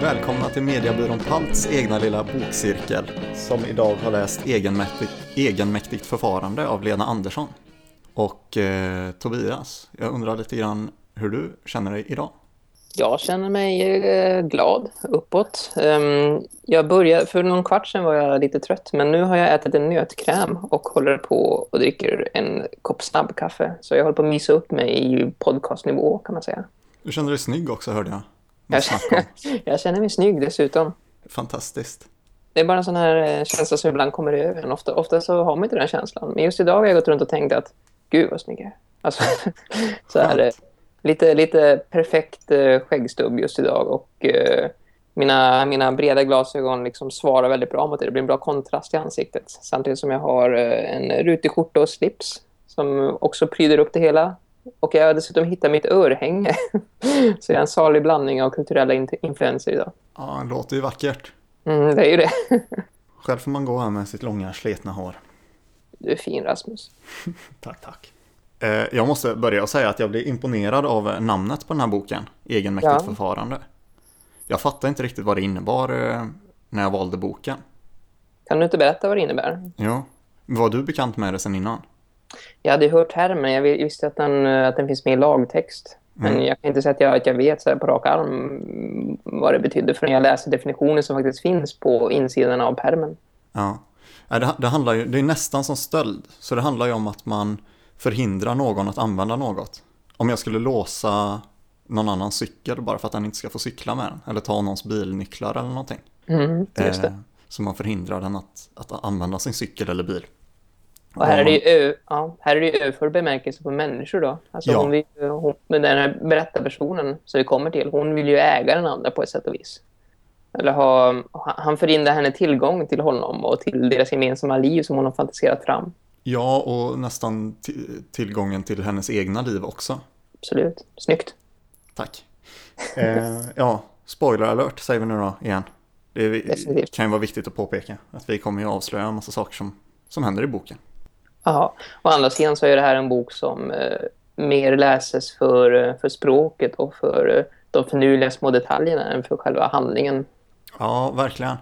Välkomna till Mediabyrån Palts egna lilla bokcirkel som idag har läst Egenmäktigt, egenmäktigt förfarande av Lena Andersson. Och eh, Tobias, jag undrar lite grann hur du känner dig idag? Jag känner mig eh, glad, uppåt. Um, jag började, för någon kvart sedan var jag lite trött, men nu har jag ätit en nötkräm och håller på och dricker en kopp snabbkaffe. Så jag håller på att mysa upp mig i podcastnivå kan man säga. Du känner dig snygg också hörde jag. Jag känner, jag känner mig snygg dessutom. Fantastiskt. Det är bara en sån här eh, känsla som ibland kommer över en. Ofta, ofta så har man inte den känslan. Men just idag har jag gått runt och tänkt att gud vad snygg jag är. Alltså, så är det. Lite, lite perfekt eh, skäggstubb just idag och eh, mina, mina breda glasögon liksom svarar väldigt bra mot det. Det blir en bra kontrast i ansiktet. Samtidigt som jag har eh, en rutig skjorta och slips som också pryder upp det hela. Och jag har dessutom hittat mitt örhänge. Så jag är en salig blandning av kulturella influenser idag. Ja, det låter ju vackert. Mm, det är ju det. Själv får man gå här med sitt långa sletna hår. Du är fin Rasmus. tack, tack. Eh, jag måste börja säga att jag blir imponerad av namnet på den här boken, Egenmäktigt ja. förfarande. Jag fattar inte riktigt vad det innebar eh, när jag valde boken. Kan du inte berätta vad det innebär? Ja. Var du bekant med det sen innan? Jag hade hört termen, jag visste att den, att den finns med i lagtext. Men mm. jag kan inte säga att jag, att jag vet så på rak arm vad det betyder förrän jag läser definitionen som faktiskt finns på insidan av permen. Ja, det, det, handlar ju, det är nästan som stöld. Så det handlar ju om att man förhindrar någon att använda något. Om jag skulle låsa någon annans cykel bara för att den inte ska få cykla med den. Eller ta någons bilnycklar eller någonting. Mm, just det. Eh, så man förhindrar den att, att använda sin cykel eller bil. Och här är det ju ja, här är det ju överförd bemärkelse på människor då. Alltså ja. hon vill, hon, med den här berättarpersonen som vi kommer till, hon vill ju äga den andra på ett sätt och vis. Eller ha, han förhindrar henne tillgång till honom och till deras gemensamma liv som hon har fantiserat fram. Ja, och nästan tillgången till hennes egna liv också. Absolut. Snyggt. Tack. Eh, ja, spoiler alert säger vi nu då igen. Det kan ju vara viktigt att påpeka att vi kommer ju avslöja en massa saker som, som händer i boken. Ja, å andra sidan så är det här en bok som eh, mer läses för, eh, för språket och för eh, de förnuliga små detaljerna än för själva handlingen. Ja, verkligen.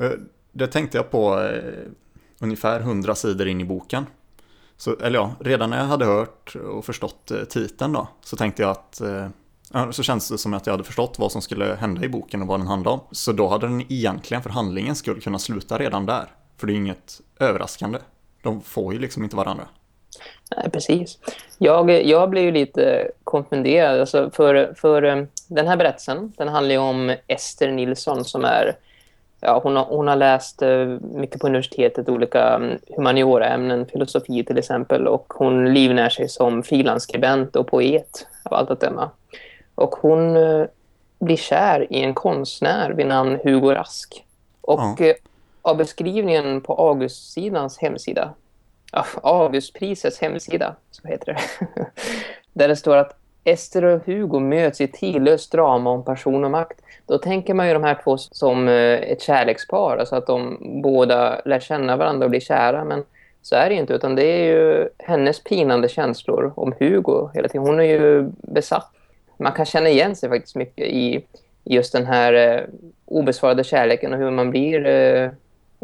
Eh, det tänkte jag på eh, ungefär hundra sidor in i boken. Så, eller ja, redan när jag hade hört och förstått titeln då så tänkte jag att så känns det som att jag hade förstått vad som skulle hända i boken och vad den handlade om. Så då hade den egentligen för handlingens skull kunna sluta redan där. För det är inget överraskande. De får ju liksom inte varandra. Nej, precis. Jag, jag blev ju lite konfunderad. Alltså för, för um, den här berättelsen, den handlar om Ester Nilsson som är... Ja, hon, har, hon har läst uh, mycket på universitetet, olika um, humanioraämnen, filosofi till exempel. Och hon livnär sig som frilansskribent och poet av allt att döma. Och hon uh, blir kär i en konstnär vid namn Hugo Rask. Och ja av beskrivningen på Augustsidans hemsida, ah, Augustprisets hemsida, så heter det, där det står att Ester och Hugo möts i tidlöst drama om person och makt. Då tänker man ju de här två som eh, ett kärlekspar, alltså att de båda lär känna varandra och blir kära, men så är det inte, utan det är ju hennes pinande känslor om Hugo hela tiden. Hon är ju besatt. Man kan känna igen sig faktiskt mycket i just den här eh, obesvarade kärleken och hur man blir eh,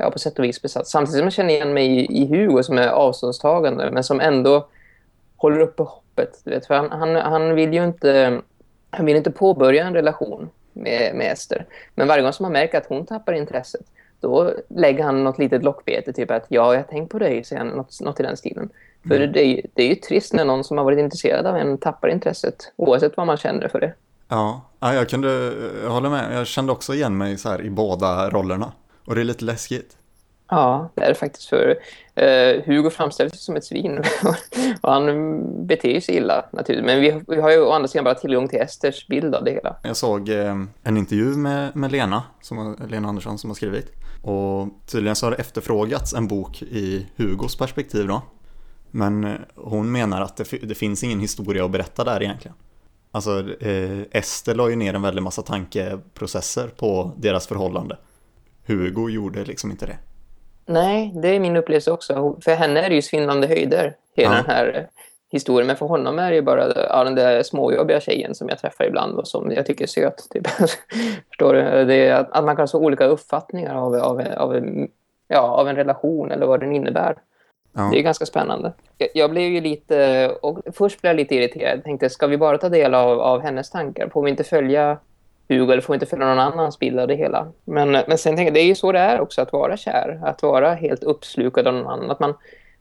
ja, på sätt och vis besatt. Samtidigt som jag känner igen mig i, i Hugo som är avståndstagande men som ändå håller uppe hoppet. Du vet, för han, han, han, vill ju inte, han vill inte påbörja en relation med, med Ester. Men varje gång som han märker att hon tappar intresset då lägger han något litet lockbete typ att ja, jag tänker på dig, säger han något, något i den stilen. För mm. det, är, det är ju trist när någon som har varit intresserad av en tappar intresset oavsett vad man känner för det. Ja, jag kunde jag håller med. Jag kände också igen mig så här i båda rollerna. Och det är lite läskigt. Ja, det är det faktiskt för uh, Hugo framställs som ett svin och han beter sig illa naturligtvis. Men vi, vi, har ju å andra sidan bara tillgång till Esters bild av det hela. Jag såg eh, en intervju med, med Lena, som, Lena Andersson som har skrivit. Och tydligen så har det efterfrågats en bok i Hugos perspektiv då. Men eh, hon menar att det, det finns ingen historia att berätta där egentligen. Alltså eh, Ester la ju ner en väldig massa tankeprocesser på deras förhållande. Hugo gjorde liksom inte det. Nej, det är min upplevelse också. För henne är det ju svindlande höjder, hela ja. den här historien. Men för honom är det ju bara ja, den där småjobbiga tjejen som jag träffar ibland och som jag tycker är söt. Typ. Förstår du? Det är att, att man kan ha så olika uppfattningar av, av, av, ja, av en relation eller vad den innebär. Ja. Det är ganska spännande. Jag, jag, blev ju lite... Och först blev jag lite irriterad. Jag tänkte, ska vi bara ta del av, av hennes tankar? Får vi inte följa Hugo eller får inte följa någon annans bild av det hela? Men, men sen tänker jag, det är ju så det är också att vara kär. Att vara helt uppslukad av någon annan. Att man,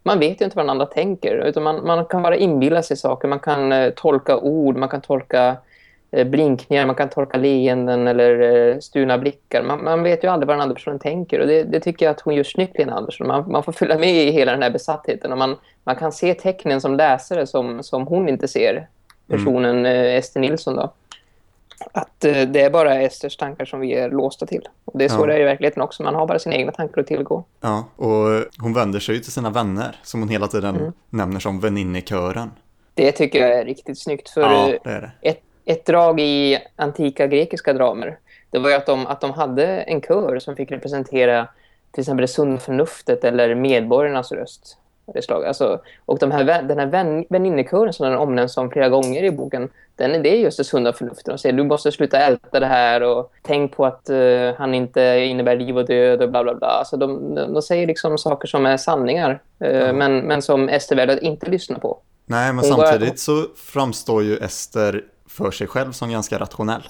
man vet ju inte vad den andra tänker. Utan man, man kan bara inbilla sig saker. Man kan uh, tolka ord, man kan tolka uh, blinkningar, man kan tolka leenden eller uh, stuna blickar. Man, man, vet ju aldrig vad den andra personen tänker. Och det, det tycker jag att hon gör snyggt, Lena Andersson. Man, man får följa med i hela den här besattheten. Och man, man kan se tecknen som läsare som, som hon inte ser. Mm. Personen mm. Ester Nilsson då att eh, det är bara Esters tankar som vi är låsta till. Och det är så ja. det är i verkligen också. Man har bara sina egna tankar att tillgå. Ja, och hon vänder sig till sina vänner som hon hela tiden mm. nämner som väninnekören. Det tycker jag är riktigt snyggt. För ja, det är det. Ett, ett drag i antika grekiska dramer det var ju att de, att de hade en kör som fick representera till exempel det sunda förnuftet eller medborgarnas röst det slag. Alltså, och de här, den här vän, väninnekören som den omnämns som flera gånger i boken, den, det är just det sunda förnuftet. De säger du måste sluta älta det här och tänk på att uh, han inte innebär liv och död och bla bla bla. Alltså, de, de säger liksom saker som är sanningar, uh, mm. men, men som Ester väljer att inte lyssna på. Nej, men Hon samtidigt så framstår ju Ester för sig själv som ganska rationell.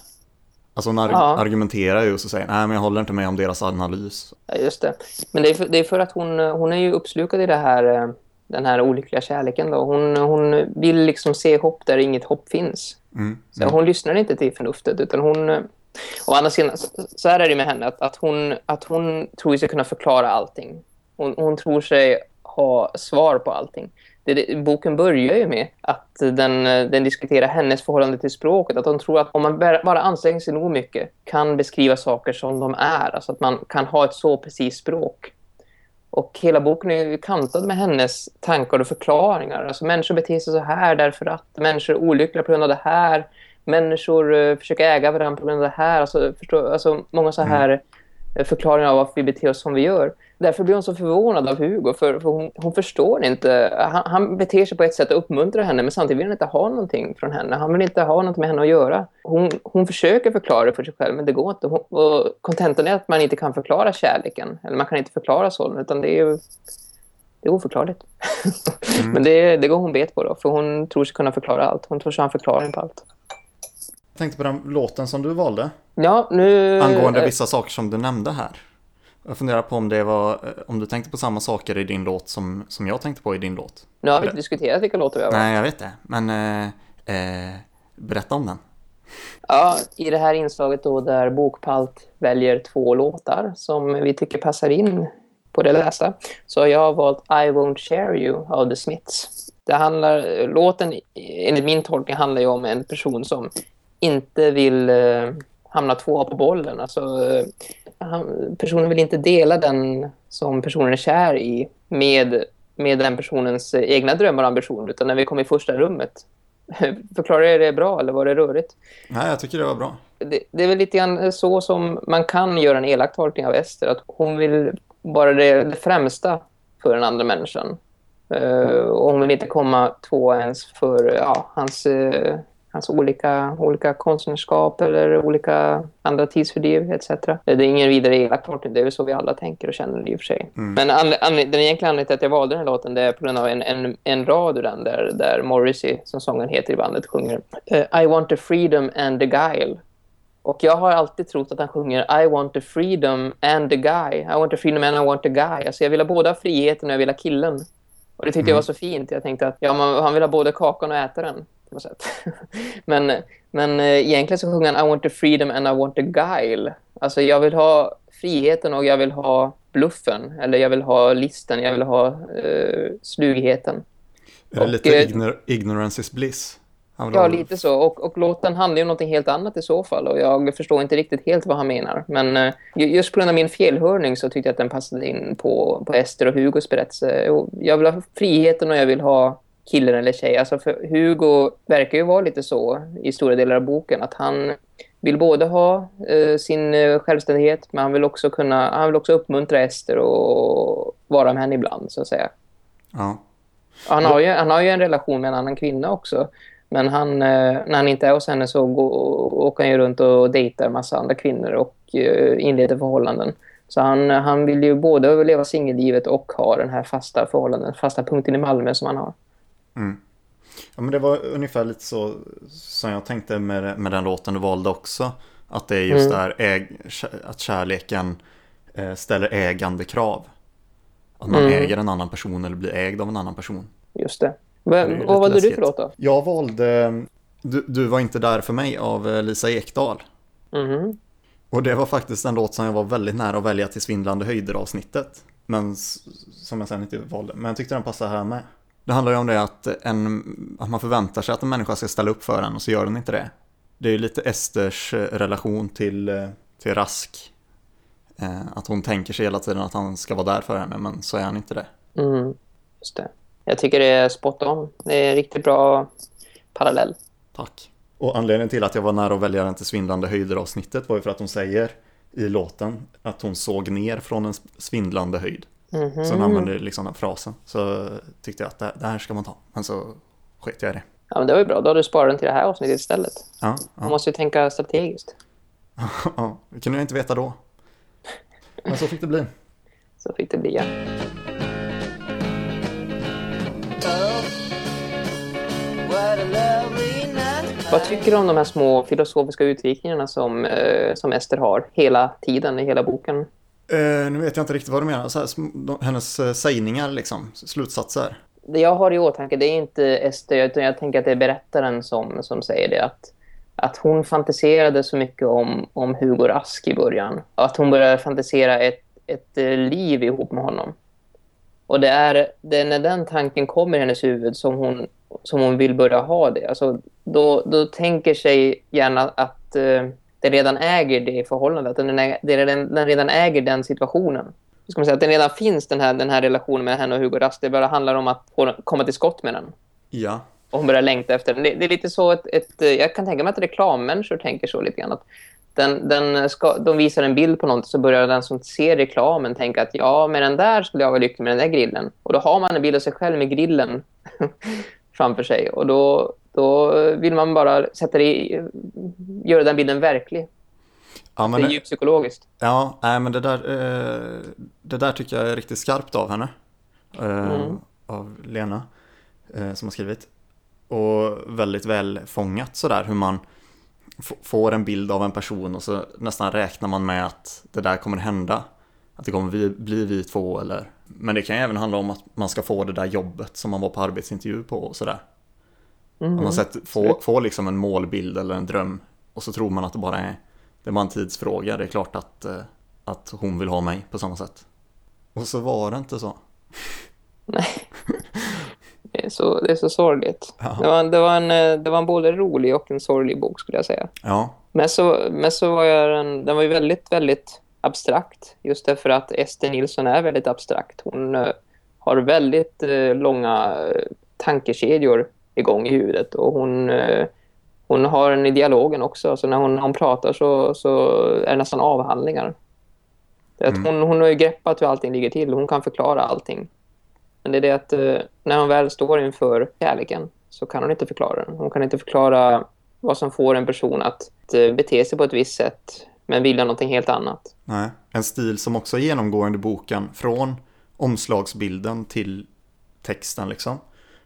Alltså hon ja. argumenterar ju och så säger nej men jag håller inte med om deras analys. Ja, just det. Men det är för, det är för att hon, hon är ju uppslukad i det här, eh, den här olyckliga kärleken. Då. Hon, hon vill liksom se hopp där inget hopp finns. Mm. Så mm. hon lyssnar inte till förnuftet utan hon... Och andra sidan, så här är det med henne att, att, hon, att hon tror sig kunna förklara allting. Hon, hon tror sig ha svar på allting det, boken börjar ju med att den, den diskuterar hennes förhållande till språket. Att hon tror att om man bara anstränger sig nog mycket kan beskriva saker som de är. Alltså att man kan ha ett så precis språk. Och hela boken är kantad med hennes tankar och förklaringar. Alltså människor beter sig så här därför att människor är olyckliga på grund av det här. Människor uh, försöker äga varandra på grund av det här. Alltså, förstå, alltså många så här mm. förklaringar av varför vi beter oss som vi gör därför blir hon så förvånad av Hugo. För, för hon, hon, förstår inte. Han, han, beter sig på ett sätt och uppmuntrar henne. Men samtidigt vill han inte ha någonting från henne. Han vill inte ha något med henne att göra. Hon, hon försöker förklara det för sig själv. Men det går inte. Hon, och kontentan är att man inte kan förklara kärleken. Eller man kan inte förklara sån. Utan det är ju det är oförklarligt. Mm. men det, det går hon bet på då. För hon tror sig kunna förklara allt. Hon tror sig ha en förklaring på allt. Tänkte på den låten som du valde. Ja, nu... Angående vissa saker som du nämnde här. Jag funderar på om det var, eh, om du tänkte på samma saker i din låt som, som jag tänkte på i din låt. Nu har vi inte diskuterat vilka låtar vi har Nej, jag vet det. Men eh, eh, berätta om den. Ja, i det här inslaget då där Bokpalt väljer två låtar som vi tycker passar in på det lästa så har jag valt I Won't Share You av The Smiths. Det handlar, låten enligt min tolkning handlar ju om en person som inte vill eh, hamna två på bollen. Alltså, han, personen vill inte dela den som personen är kär i med, med den personens egna drömmar och ambitioner utan när vi kommer i första rummet. Förklarar jag det bra eller var det rörigt? Nej, jag tycker det var bra. Det, det är väl lite grann så som man kan göra en elak tolkning av Ester. Att hon vill bara det, det främsta för den andra människan. Uh, och hon vill inte komma två ens för ja, hans uh, Alltså olika, olika konstnärskap eller olika andra tidsfördriv etc. Det är ingen vidare elak tolkning, det är väl så vi alla tänker och känner i och för sig. Mm. Men den egentliga anledningen till att jag valde den här låten det är på grund av en, en, en rad ur den där, där Morrissey, som sången heter i bandet, sjunger uh, I want the freedom and the guile. Och jag har alltid trott att han sjunger I want the freedom and the guy. I want the freedom and I want the guy. Alltså jag vill ha båda friheten och jag vill ha killen. Och det tyckte mm. jag var så fint. Jag tänkte att ja, man, han vill ha både kakan och äta den på något sätt. men, men eh, egentligen så sjunger han I want the freedom and I want the guile. Alltså jag vill ha friheten och jag vill ha bluffen. Eller jag vill ha listen, jag vill ha uh, slugigheten. Är det och, lite uh, ignor ignorance is bliss? Ja, lite så. Och, och låten handlar ju om något helt annat i så fall. Och jag förstår inte riktigt helt vad han menar. Men uh, just på grund av min felhörning så tyckte jag att den passade in på, på Ester och Hugos berättelse. Jag vill ha friheten och jag vill ha killen eller tjej. Alltså för Hugo verkar ju vara lite så i stora delar av boken att han vill både ha eh, sin eh, självständighet men han vill också kunna han vill också uppmuntra Ester och vara med henne ibland så att säga. Ja. Han har, ju, han har ju en relation med en annan kvinna också. Men han, eh, när han inte är hos henne så går, åker han ju runt och dejtar en massa andra kvinnor och eh, inleder förhållanden. Så han, han vill ju både överleva singellivet och ha den här fasta förhållanden, fasta punkten i Malmö som han har. Mm. Ja, men det var ungefär lite så som jag tänkte med, med den låten du valde också. Att det är just mm. där äg, att kärleken eh, ställer ägande krav. Att man mm. äger en annan person eller blir ägd av en annan person. Just det. Men, vad valde du för låt då? Jag valde du, du, var inte där för mig av eh, Lisa Ekdahl. Mm. Och det var faktiskt en låt som jag var väldigt nära att välja till svindlande höjder avsnittet. Men som jag sen inte valde. Men jag tyckte den passade här med. Det handlar ju om det att, en, att man förväntar sig att en människa ska ställa upp för en och så gör den inte det. Det är ju lite Esters eh, relation till, eh, till Rask. Att hon tänker sig hela tiden att han ska vara där för henne men så är han inte det. Mm, just det. Jag tycker det är spot on. Det är en riktigt bra parallell. Tack. Och anledningen till att jag var nära att välja den till svindlande höjder avsnittet var ju för att hon säger i låten att hon såg ner från en svindlande höjd. Mm -hmm. Så hon använde liksom den frasen. Så tyckte jag att det, det, här ska man ta. Men så sket jag i det. Ja, men det var ju bra. Då har du sparat den till det här avsnittet istället. Ja, ja. Man måste ju tänka strategiskt. ja, det kunde jag inte veta då. Men så fick det bli. Så fick det bli, ja. Vad tycker du om de här små filosofiska utvikningarna som, eh, som Ester har hela tiden i hela boken? Eh, nu vet jag inte riktigt vad du menar. Så här, hennes eh, sägningar, liksom, slutsatser. Det jag har i åtanke det är inte Ester, utan jag tänker att det är berättaren som, som säger det. Att, att hon fantiserade så mycket om, om Hugo Rask i början. Att hon började fantisera ett, ett eh, liv ihop med honom. Och det är, det är när den tanken kommer i hennes huvud som hon, som hon vill börja ha det. Alltså, då, då tänker sig gärna att Eh, den redan äger det förhållandet. Den, den, den redan äger den situationen. Ska man säga, att den redan finns, den här, den här relationen med henne och Hugo Rast. Det bara handlar om att komma till skott med den. Ja. Och hon börjar längta efter den. Det, det är lite så ett, ett, jag kan tänka mig att reklammänniskor tänker så lite grann. Att den, den ska, de visar en bild på något så börjar den som ser reklamen tänka att ja, med den där skulle jag vara lycklig med den där grillen. Och då har man en bild av sig själv med grillen framför sig. Och då, då vill man bara sätta det i, göra den bilden verklig. Ja, det är djupt psykologiskt. Ja, nej, men det där, eh, det där tycker jag är riktigt skarpt av henne. Eh, mm. Av Lena, eh, som har skrivit. Och väldigt väl fångat sådär hur man får en bild av en person och så nästan räknar man med att det där kommer hända. Att det kommer bli vi två eller... Men det kan ju även handla om att man ska få det där jobbet som man var på arbetsintervju på och sådär. Mm. man sett, får, får liksom en målbild eller en dröm och så tror man att det bara är, det är bara en tidsfråga. Det är klart att, eh, att hon vill ha mig på samma sätt. Och så var det inte så. Nej. Det är så, det är så sorgligt. Det var, det, var en, eh, det var en både rolig och en sorglig bok skulle jag säga. Ja. Men så, men så var jag en, den var ju väldigt, väldigt abstrakt. Just därför att Ester Nilsson är väldigt abstrakt. Hon uh, har väldigt långa tankekedjor igång i huvudet. Och hon, hon har en i dialogen också. Så när hon, hon pratar så, så är det nästan avhandlingar. Mm. hon, hon har ju greppat hur allting ligger till. Hon kan förklara allting. Men det är det att eh, när hon väl står inför kärleken så kan hon inte förklara den. Hon kan inte förklara vad som får en person att eh, bete sig på ett visst sätt men vilja någonting helt annat. Nej, en stil som också är genomgående i boken från omslagsbilden till texten liksom.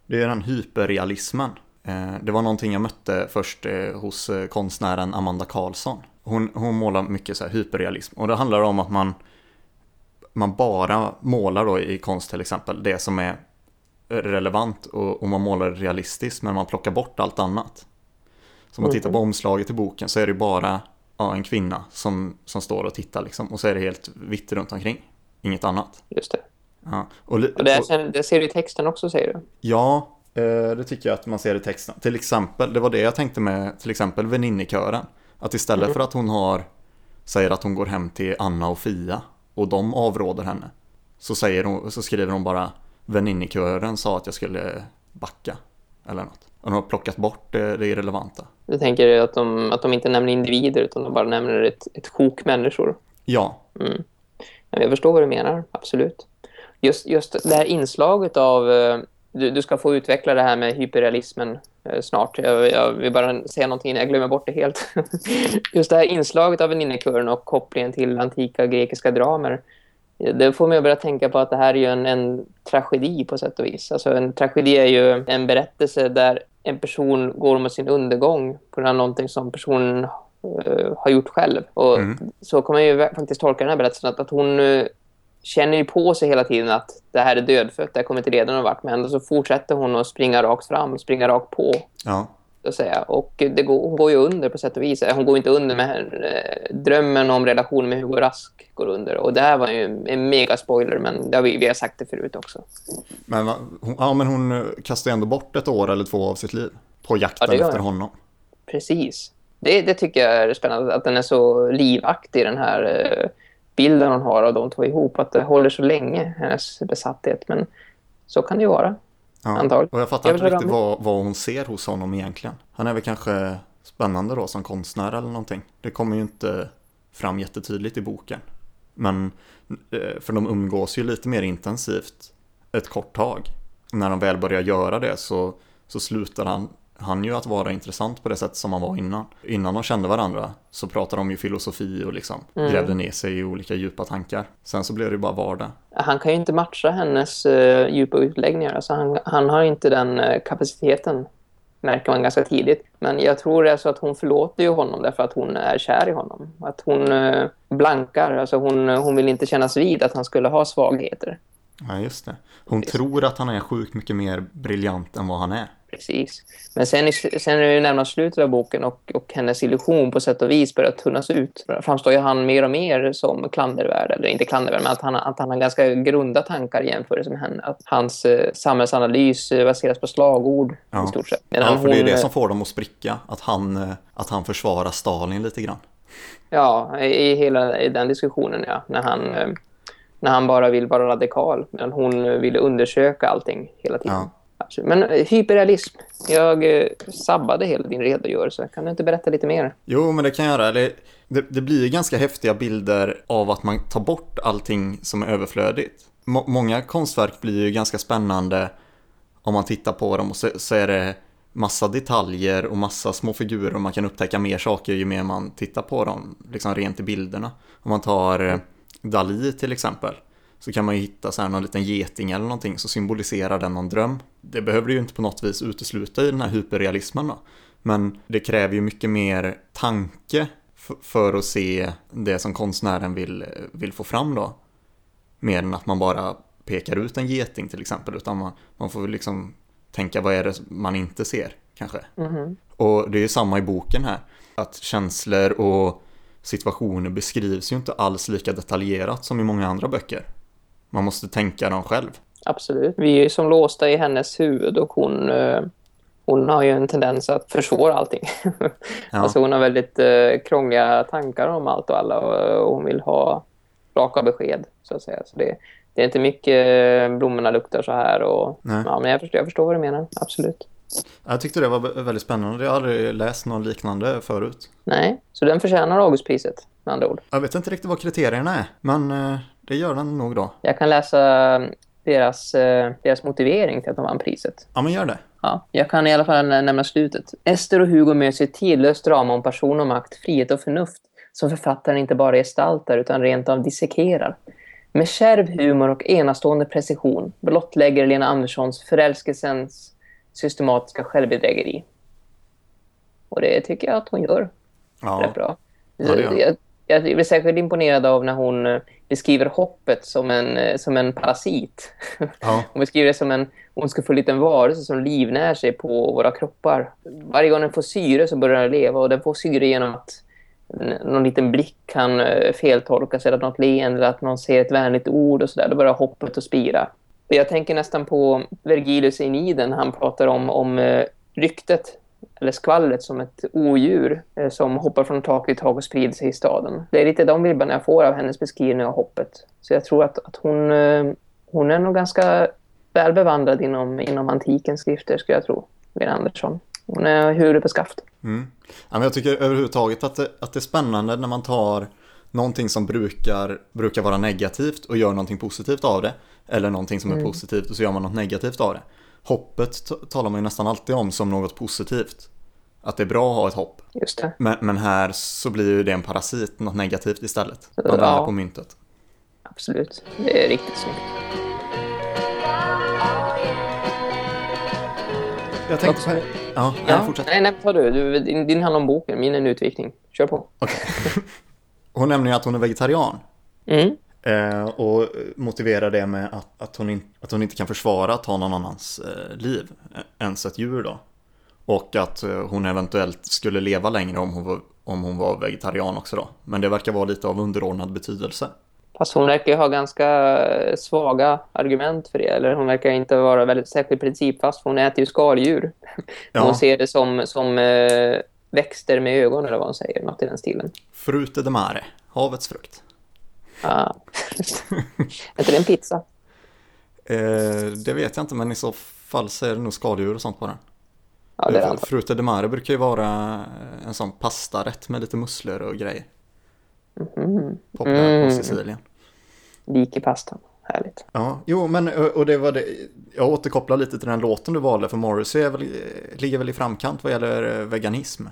Det är den hyperrealismen. Eh, det var någonting jag mötte först hos konstnären Amanda Karlsson. Hon, hon målar mycket så här hyperrealism och det handlar om att man man bara målar då i konst till exempel det som är relevant och, och man målar realistiskt men man plockar bort allt annat. Så om man tittar på omslaget i boken så är det bara ja, en kvinna som, som står och tittar liksom och så är det helt vitt runt omkring. Inget annat. Just det. Ja, och, och det, och, det ser du i texten också säger du? Ja, eh, det tycker jag att man ser i texten. Till exempel, det var det jag tänkte med till exempel väninnekören. Att istället mm. för att hon har säger att hon går hem till Anna och Fia och de avråder henne. Så, säger hon, så skriver hon bara väninnekören sa att jag skulle backa eller något. Och de har plockat bort det, det irrelevanta. Du tänker att de, att de inte nämner individer utan de bara nämner ett, ett sjok människor? Ja. Mm. Jag förstår vad du menar, absolut. Just, just det här inslaget av, eh, du, du ska få utveckla det här med hyperrealismen eh, snart. Jag, jag vill bara säga någonting, jag glömmer bort det helt. Just det här inslaget av väninnekören och kopplingen till antika grekiska dramer. Det får mig att börja tänka på att det här är en, en tragedi på sätt och vis. Alltså en tragedi är ju en berättelse där en person går mot sin undergång på grund av någonting som personen uh, har gjort själv. Och mm. så kan man ju faktiskt tolka den här berättelsen att, att hon uh, känner ju på sig hela tiden att det här är dödfött, det här kommer inte redan någon vart. Men så fortsätter hon att springa rakt fram, springa rakt på. Ja. Att säga. Och det går, hon går ju under på sätt och vis. Hon går inte under med eh, drömmen om relationen med Hugo Rask går under. Och det här var ju en mega spoiler, men det har vi, vi har sagt det förut också. Men, hon, ja, men hon eh, kastar ändå bort ett år eller två av sitt liv på jakten ja, efter honom. Precis. Det, det tycker jag är spännande, att den är så livaktig, den här eh, bilden hon har av de två ihop. Att det håller så länge, hennes besatthet. Men så kan det ju vara. Ja, Antagligen. och jag fattar jag inte riktigt vad, vad hon ser hos honom egentligen. Han är väl kanske spännande då som konstnär eller någonting. Det kommer ju inte fram jättetydligt i boken. Men eh, för de umgås ju lite mer intensivt ett kort tag. När de väl börjar göra det så, så slutar han han ju att vara intressant på det sätt som han var innan. Innan de kände varandra så pratade de ju filosofi och liksom mm. grävde ner sig i olika djupa tankar. Sen så blev det ju bara vardag. Han kan ju inte matcha hennes uh, djupa utläggningar. Alltså han, han har inte den uh, kapaciteten märker man ganska tidigt. Men jag tror det är så att hon förlåter ju honom därför att hon är kär i honom. Att hon uh, blankar, alltså hon, hon vill inte kännas vid att han skulle ha svagheter. Ja, just det. Hon Precis. tror att han är sjukt mycket mer briljant än vad han är. Precis. Men sen, sen är det närmast slutet av boken och, och hennes illusion på sätt och vis börjar tunnas ut. Framstår ju han mer och mer som klandervärd, eller inte klandervärd, men att han, att han har ganska grunda tankar i jämförelse med henne. Att hans eh, samhällsanalys eh, baseras på slagord ja. i stort sett. Men ja, för det är det som får dem att spricka, att han, eh, att han försvarar Stalin lite grann. Ja, i hela i den diskussionen, ja. När han, eh, när han bara vill vara radikal, men hon ville undersöka allting hela tiden. Ja. Men eh, hyperrealism. Jag eh, sabbade hela din redogörelse. Kan du inte berätta lite mer? Jo, men det kan jag göra. Det, det, blir ganska häftiga bilder av att man tar bort allting som är överflödigt. Må, många konstverk blir ju ganska spännande om man tittar på dem och så, så är det massa detaljer och massa små figurer och man kan upptäcka mer saker ju mer man tittar på dem, liksom rent i bilderna. Om man tar eh, Dali till exempel så kan man ju hitta så här någon liten geting eller någonting så symboliserar den någon dröm. Det behöver ju inte på något vis utesluta i den här hyperrealismen då. Men det kräver ju mycket mer tanke för att se det som konstnären vill, vill få fram då. Mer än att man bara pekar ut en geting till exempel, utan man, man får liksom tänka vad är det man inte ser kanske. Mm. Och det är ju samma i boken här, att känslor och situationer beskrivs ju inte alls lika detaljerat som i många andra böcker. Man måste tänka dem själv. Absolut. Vi är som låsta i hennes huvud och hon, eh, hon har ju en tendens att försvåra allting. Ja. alltså hon har väldigt eh, krångliga tankar om allt och alla och, hon vill ha raka besked så att säga. Så det, det är inte mycket eh, blommorna luktar så här. Och, ja, men jag förstår, jag förstår vad du menar, absolut. Jag tyckte det var väldigt spännande. Jag har aldrig läst någon liknande förut. Nej, så den förtjänar Augustpriset med andra ord. Jag vet inte riktigt vad kriterierna är, men eh, det gör den nog då. Jag kan läsa deras, eh, deras motivering till att de vann priset. Ja, men gör det. Ja, jag kan i alla fall nämna slutet. Ester och Hugo möts i ett tidlöst drama om person och makt, frihet och förnuft som författaren inte bara gestaltar utan rent av dissekerar. Med kärv humor och enastående precision blottlägger Lena Anderssons förälskelsens systematiska självbedrägeri. Och det tycker jag att hon gör ja. rätt bra. Ja, jag, jag blir särskilt imponerad av när hon eh, beskriver hoppet som en, eh, som en parasit. Ja. hon beskriver det som en ondskefull liten varelse som livnär sig på våra kroppar. Varje gång den får syre så börjar den leva och den får syre genom att någon liten blick kan eh, feltolkas eller att något leende eller att någon ser ett vänligt ord och sådär. Då börjar hoppet att spira. Jag tänker nästan på Vergilius i Niden. Han pratar om, om eh, ryktet eller skvallret som ett odjur eh, som hoppar från tak till tak och sprider sig i staden. Det är lite de vibbarna jag får av hennes beskrivning av hoppet. Så jag tror att, att hon, eh, hon är nog ganska väl bevandrad inom, inom antikens skrifter, skulle jag tro. Lena Andersson. Hon är huvudet på skaft. Mm. Ja, men jag tycker överhuvudtaget att det, att det är spännande när man tar någonting som brukar, brukar vara negativt och gör någonting positivt av det. Eller någonting som är mm. positivt och så gör man något negativt av det. hoppet talar man ju nästan alltid om som något positivt. Att det är bra att ha ett hopp. Just det. Men, men här så blir ju det en parasit, något negativt istället. Man Ja. vänder på myntet. Absolut. Det är riktigt snyggt. Jag tänkte så här. Ja, ja. fortsätt. Nej, nej, ta du. du din, din handlar om boken. Min är en utvikning. Kör på. Hon nämner ju att hon är vegetarian. Mm. Eh, och motiverar det med att, att, hon in, att hon inte kan försvara att ta någon annans eh, liv, eh, ens ett djur då. Och att eh, hon eventuellt skulle leva längre om hon, var, om hon var vegetarian också då. Men det verkar vara lite av underordnad betydelse. Fast hon verkar ha ganska eh, svaga argument för det. Eller hon verkar inte vara väldigt särskilt principfast. För hon äter ju skaldjur. Ja. Hon ser det som, som eh, växter med ögon eller vad hon säger. Något i den stilen. Frute de mare, havets frukt. Ah. är det en pizza? Eh, det vet jag inte, men i så fall så är det nog skaldjur och sånt på den. Ja, det är. Frute de mare brukar ju vara en sån pastarätt med lite musslor och grejer. Mhm. Populär Mm. på Sicilien. Lik i pastan. Härligt. Ja, jo, men och det var det. Jag återkopplar lite till den låten du valde för Morrissey väl, ligger väl i framkant vad gäller eh, veganism.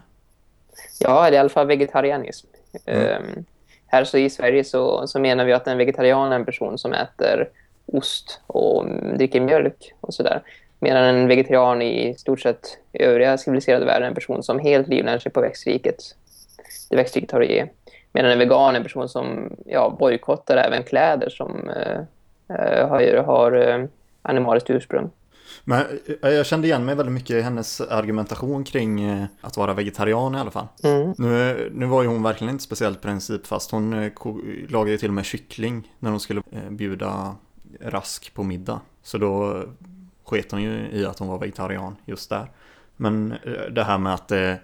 Ja, det är i alla fall vegetarianism. Mm. Ehm, här så i Sverige så, så menar vi att en vegetarian är en person som äter ost och dricker mjölk och sådär. Medan en vegetarian i stort sett övriga civiliserade världen är en person som helt livnär sig på växtriket. Det växtriket har att ge. Medan en vegan är en person som ja, bojkottar även kläder som eh, eh, har, har eh, animaliskt ursprung. Men eh, jag kände igen mig väldigt mycket i hennes argumentation kring eh, att vara vegetarian i alla fall. Mm. Nu, nu var ju hon verkligen inte speciellt principfast. Hon eh, lagade ju till och med kyckling när hon skulle bjuda Rask på middag. Så då sket hon ju i att hon var vegetarian just där. Men det här med att det,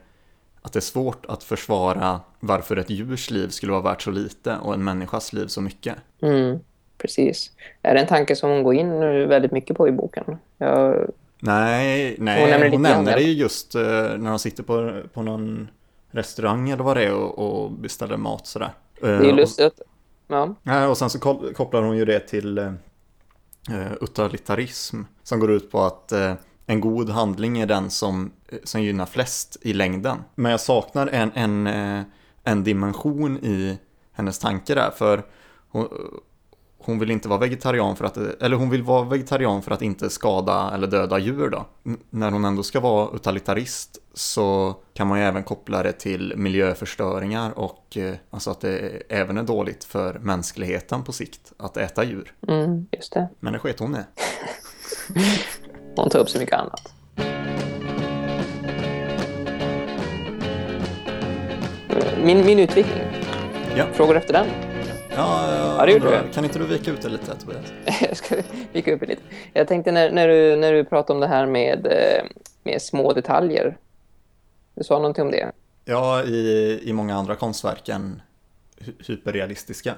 att det är svårt att försvara varför ett djurs liv skulle vara värt så lite och en människas liv så mycket. Mm, precis. Är det en tanke som hon går in väldigt mycket på i boken? Jag, Nej, nej Hon hon nämner nämner, lite grann, det ju just eh, när de sitter på, på någon restaurang eller vad det är och, och beställer mat sådär. det är ju Eh, lustigt. Ja. Nej, och sen så kopplar hon ju det till eh, eh, utilitarism som går ut på att en god handling är den som, som gynnar flest i längden. Men jag saknar en, en, en dimension i hennes tanke där, för hon, hon vill inte vara vegetarian för att, eller hon vill vara vegetarian för att inte skada eller döda djur då. N- när hon ändå ska vara utilitarist så kan man ju även koppla det till miljöförstöringar och eh, alltså att det även är dåligt för mänskligheten på sikt att äta djur. Mm, just det. Men det sket hon i. Hon tar upp så mycket annat. Min, min utveckling. Ja. Frågor efter den? Ja, Ja, det gjorde du. Kan inte du vika ut det lite Tobias? Jag ska vika upp det lite. Jag tänkte när, när, du, när du pratade om det här med, eh, med små detaljer. Du sa någonting om det. Ja, i, i många andra konstverk än hy- hyperrealistiska.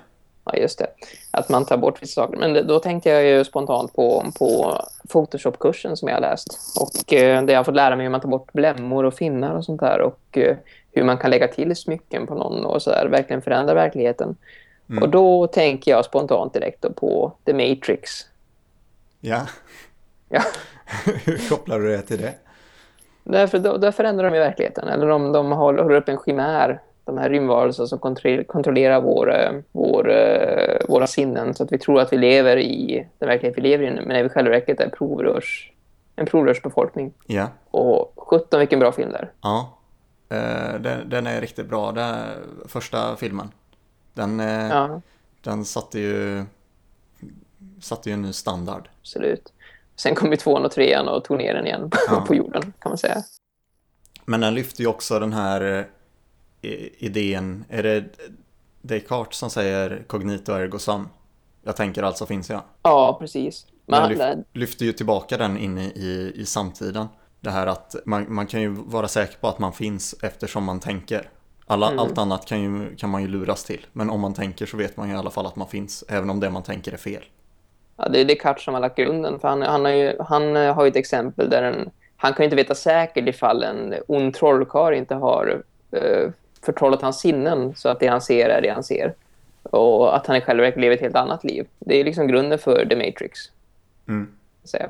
Ja, just det. Att man tar bort vissa saker. Men då tänkte jag ju spontant på, på Photoshop-kursen som jag har läst. Och eh, där jag har fått lära mig hur man tar bort blämmor och finnar och sånt där. Och eh, hur man kan lägga till smycken på någon och så där. Verkligen förändra verkligheten. Mm. Och då tänker jag spontant direkt på The Matrix. Ja, Ja, hur kopplar du det till det? därför då, där förändrar de ju verkligheten. Eller de, de håller, håller upp en chimär. De här rymdvarelserna som kontro- kontrollerar vår, eh, vår, eh, våra sinnen. Så att vi tror att vi lever i den verklighet vi lever i. Men när vi själva verket är provrörs, en provrörsbefolkning. Ja, Och 17 vilken bra film där. ja. Eh, den, den är riktigt bra. Den första filmen. Den, eh, Ja, den satte ju satte ju en ny standard. absolut. Sen kom ju tvåan och trean och tog ner den igen Ja. på jorden kan man säga. Men den lyfter ju också den här eh, idén, är det Descartes som säger cognito ergo sum? Jag tänker alltså finns jag. Ja, precis. Lyft, han- lyfter ju tillbaka den in i, i, i samtiden. Det här att man, man kan ju vara säker på att man finns eftersom man tänker. Alla, Mm. Allt annat kan, ju, kan man ju luras till. Men om man tänker så vet man ju i alla fall att man finns. Även om det man tänker är fel. Ja, det är Descartes som har lagt grunden. För han, han, har ju, han eh, har ju ett exempel där en, han kan ju inte veta säkert ifall en ond trollkarl inte har eh, förtrollat hans sinnen så att det han ser är det han ser. Och att han i själva verket lever ett helt annat liv. Det är liksom grunden för The Matrix. Mm.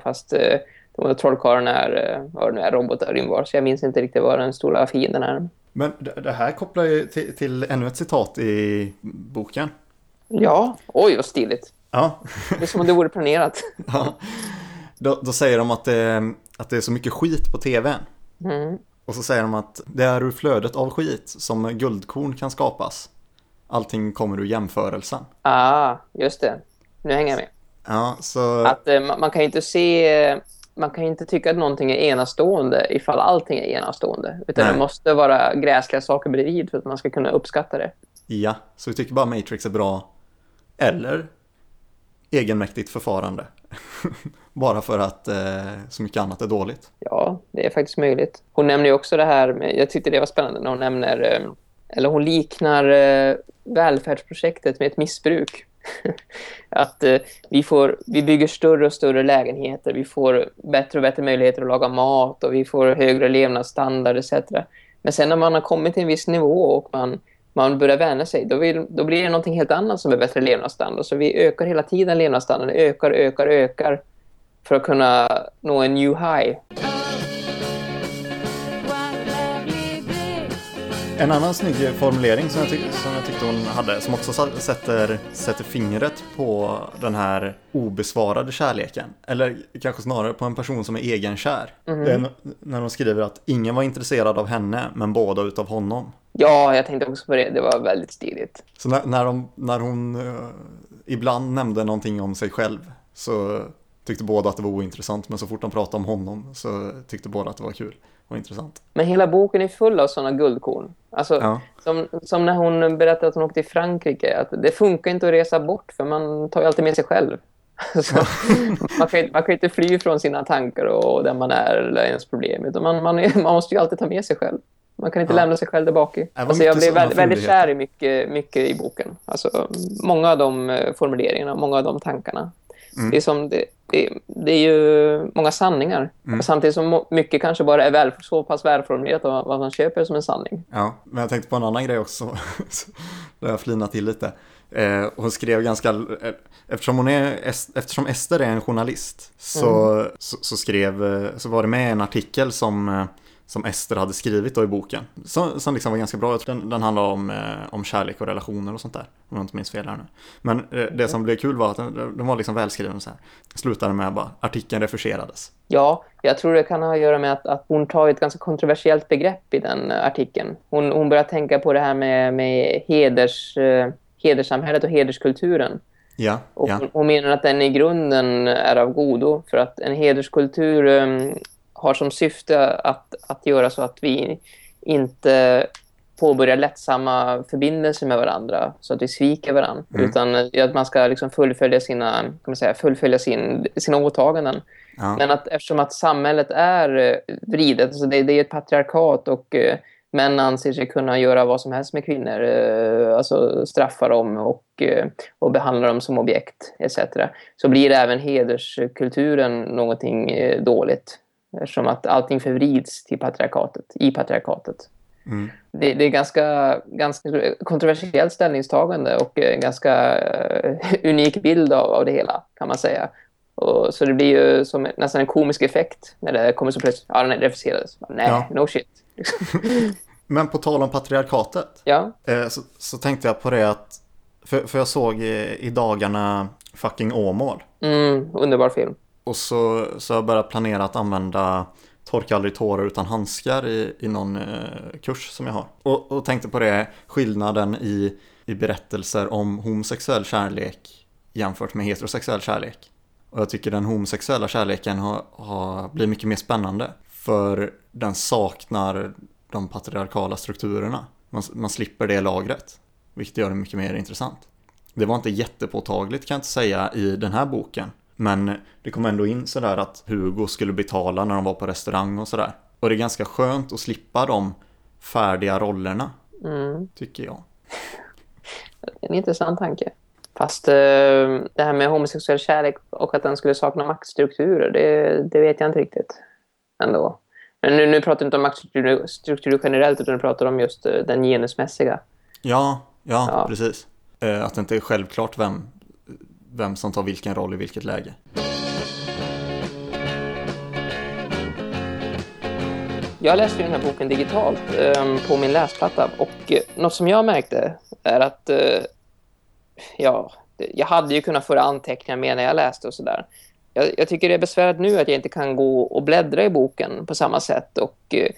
Fast eh, de trollkarlarna är, eh, vad nu är, robotar, rymdvar. Så jag minns inte riktigt vad den stora fienden är. Men det här kopplar ju till, till ännu ett citat i boken. Ja, oj vad stiligt. Ja. Det är som om det vore planerat. ja. Då, då, säger de att det, att det är så mycket skit på tvn. Mm. Och så säger de att det är ur flödet av skit som guldkorn kan skapas. Allting kommer ur jämförelsen. Ah, just det. Nu hänger jag med. Ja, så... Att eh, man kan ju inte se... Man kan inte tycka att någonting är enastående ifall allting är enastående. Utan Nej. det måste vara gräskliga saker bredvid för att man ska kunna uppskatta det. Ja, så vi tycker bara Matrix är bra. Eller egenmäktigt förfarande. bara för att eh, så mycket annat är dåligt. Ja, det är faktiskt möjligt. Hon nämner ju också det här, med, jag tyckte det var spännande när hon nämner, eh, eller hon liknar eh, välfärdsprojektet med ett missbruk. att eh, vi, får, vi bygger större och större lägenheter, vi får bättre och bättre möjligheter att laga mat och vi får högre levnadsstandard etc. Men sen när man har kommit till en viss nivå och man, man börjar vänja sig, då, vill, då blir det någonting helt annat som är bättre levnadsstandard. Så vi ökar hela tiden levnadsstandarden, ökar, ökar, ökar för att kunna nå en new high. En annan snygg formulering som jag, tyck som jag tyckte hon hade, som också sätter, sätter fingret på den här obesvarade kärleken. Eller kanske snarare på en person som är egenkär. Mm. Det är när hon skriver att ingen var intresserad av henne, men båda utav honom. Ja, jag tänkte också på det. Det var väldigt stiligt. Så när, när, de, när hon uh, ibland nämnde någonting om sig själv så tyckte båda att det var ointressant. Men så fort de pratade om honom så tyckte båda att det var kul och intressant. Men hela boken är full av sådana guldkorn. Alltså, ja. som, som när hon berättade att hon åkte till Frankrike. Att det funkar inte att resa bort för man tar ju alltid med sig själv. Så, man, kan, man kan inte fly från sina tankar och där man är eller ens problem. Utan man, man, man måste ju alltid ta med sig själv. Man kan inte ja. lämna sig själv där bak i. Alltså, jag blev väldigt, väldigt kär i mycket, mycket i boken. Alltså, många av de formuleringarna, många av de tankarna. Mm. Det, är som det, det, det, är ju många sanningar. Mm. Samtidigt som mycket kanske bara är väl, så pass välformulerat och vad man köper som en sanning. Ja, men jag tänkte på en annan grej också. där jag flinat till lite. Eh, hon skrev ganska... Eh, eftersom, hon är, eftersom Ester är en journalist så, mm. så, så, skrev, så var det med en artikel som som Ester hade skrivit då i boken. Som, som liksom var ganska bra. Den, den handlar om, eh, om kärlek och relationer och sånt där. Om jag inte minns fel här nu. Men eh, det som blev kul var att den, den var liksom välskriven så här. Slutade med bara artikeln refuserades. Ja, jag tror det kan ha att göra med att, att hon tar ett ganska kontroversiellt begrepp i den artikeln. Hon, hon börjar tänka på det här med, med heders, eh, hederssamhället och hederskulturen. Ja, och ja. Hon, hon menar att den i grunden är av godo för att en hederskultur um, har som syfte att, att göra så att vi inte påbörjar lättsamma förbindelser med varandra så att vi sviker varandra. Mm. Utan att man ska liksom fullfölja, sina, kan man säga, fullfölja sin, sina åtaganden. Ja. Men att eftersom att samhället är vridet, alltså det, det är ett patriarkat och uh, män anser sig kunna göra vad som helst med kvinnor. Uh, alltså straffa dem och, och behandla dem som objekt etc. Så blir även hederskulturen någonting dåligt. Eftersom att allting förvrids till patriarkatet, i patriarkatet. Mm. Det, det, är ganska, ganska kontroversiellt ställningstagande och en ganska uh, unik bild av, av det hela, kan man säga. Och, så det blir ju som nästan en komisk effekt när det kommer så plötsligt. Ja, den refuserades. Nej, ja. no shit. Men på tal om patriarkatet. Ja. Eh, så, så, tänkte jag på det att, för, för jag såg i, i dagarna fucking Åmål. Mm, underbar film. Och så, så har jag börjat planera att använda Torka aldrig tårar utan handskar i, i någon eh, kurs som jag har. Och, och tänkte på det, skillnaden i, i berättelser om homosexuell kärlek jämfört med heterosexuell kärlek. Och jag tycker den homosexuella kärleken har, har blivit mycket mer spännande. För den saknar de patriarkala strukturerna. Man, man slipper det lagret. Vilket gör det mycket mer intressant. Det var inte jättepåtagligt kan jag inte säga i den här boken. Men det kom ändå in sådär att Hugo skulle betala när de var på restaurang och sådär. Och det är ganska skönt att slippa de färdiga rollerna, mm. tycker jag. En intressant tanke. Fast eh, det här med homosexuell kärlek och att den skulle sakna maktstrukturer, det, det vet jag inte riktigt ändå. Men nu, nu pratar du inte om maktstrukturer generellt utan du pratar om just eh, den genusmässiga. Ja, ja, ja. precis. Eh, att det inte är självklart vem vem som tar vilken roll i vilket läge. jag läste ju den här boken digitalt eh, på min läsplatta och eh, något som jag märkte är att eh, ja, jag hade ju kunnat föra anteckningar med när jag läste och sådär. Jag, jag, tycker det är besvärligt nu att jag inte kan gå och bläddra i boken på samma sätt och eh,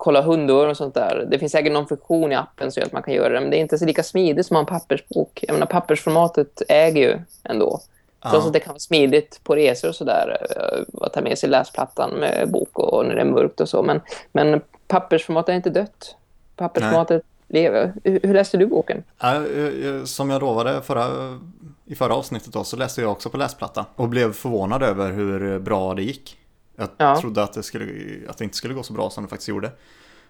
kolla hundår och sånt där. Det finns säkert någon funktion i appen så att man kan göra det, men det är inte så lika smidigt som en pappersbok. Jag menar, pappersformatet äger ju ändå. Ja. Trots att det kan vara smidigt på resor och sådär eh, att ta med sig läsplattan med bok och när det är mörkt och så. Men, men pappersformatet är inte dött. Pappersformatet Nej. lever. Hur, hur, läste du boken? Ja, som jag lovade förra, i förra avsnittet då, så läste jag också på läsplatta och blev förvånad över hur bra det gick. Jag ja. trodde att det, skulle, att det inte skulle gå så bra som det faktiskt gjorde.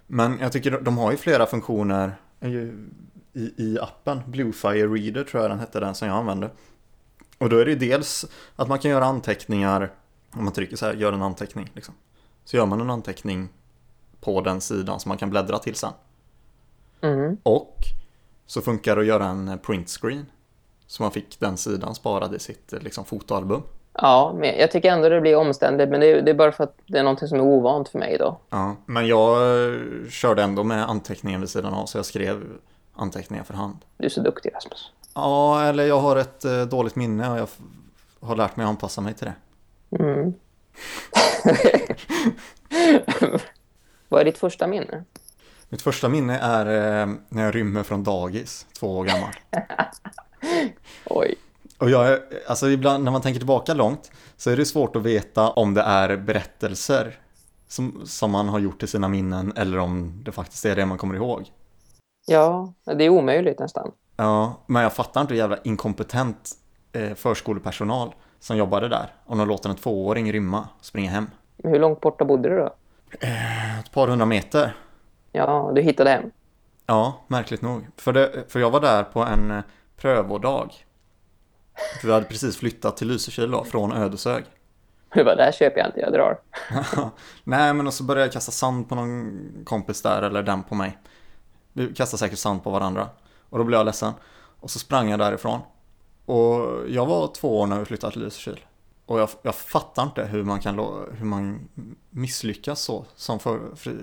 Men jag tycker de har ju flera funktioner i, i appen. Bluefire Reader tror jag den hette, den som jag använde. Och då är det dels att man kan göra anteckningar, om man trycker så här, gör en anteckning. Liksom. Så gör man en anteckning på den sidan som man kan bläddra till sen. Mm. Och så funkar det att göra en print screen. Så man fick den sidan sparad i sitt liksom, fotoalbum. Ja, men jag tycker ändå det blir omständigt. Men det är, det är, bara för att det är någonting som är ovant för mig då. Ja, men jag eh, körde ändå med anteckningen vid sidan av. Så jag skrev anteckningar för hand. Du är så duktig Rasmus. Ja, eller jag har ett eh, dåligt minne och jag har lärt mig att anpassa mig till det. Mm. Vad är ditt första minne? Mitt första minne är eh, när jag rymmer från dagis, två år gammal. Oj. Och jag, alltså ibland när man tänker tillbaka långt så är det svårt att veta om det är berättelser som, som man har gjort till sina minnen eller om det faktiskt är det man kommer ihåg. Ja, det är omöjligt nästan. Ja, men jag fattar inte hur jävla inkompetent eh, förskolepersonal som jobbade där. Om de låter en tvååring rymma och springa hem. Hur långt borta bodde du då? Eh, ett par hundra meter. Ja, du hittade hem? Ja, märkligt nog. För, det, för jag var där på en eh, prövodag. För vi hade precis flyttat till Lysekil då, från Ödeshög. Du bara, där köper jag inte, jag drar. Nej, men och så började jag kasta sand på någon kompis där, eller den på mig. Vi kastade säkert sand på varandra. Och då blev jag ledsen. Och så sprang jag därifrån. Och jag var två år när vi flyttade till Lysekil. Och jag, jag fattar inte hur man kan hur man misslyckas så som för, för,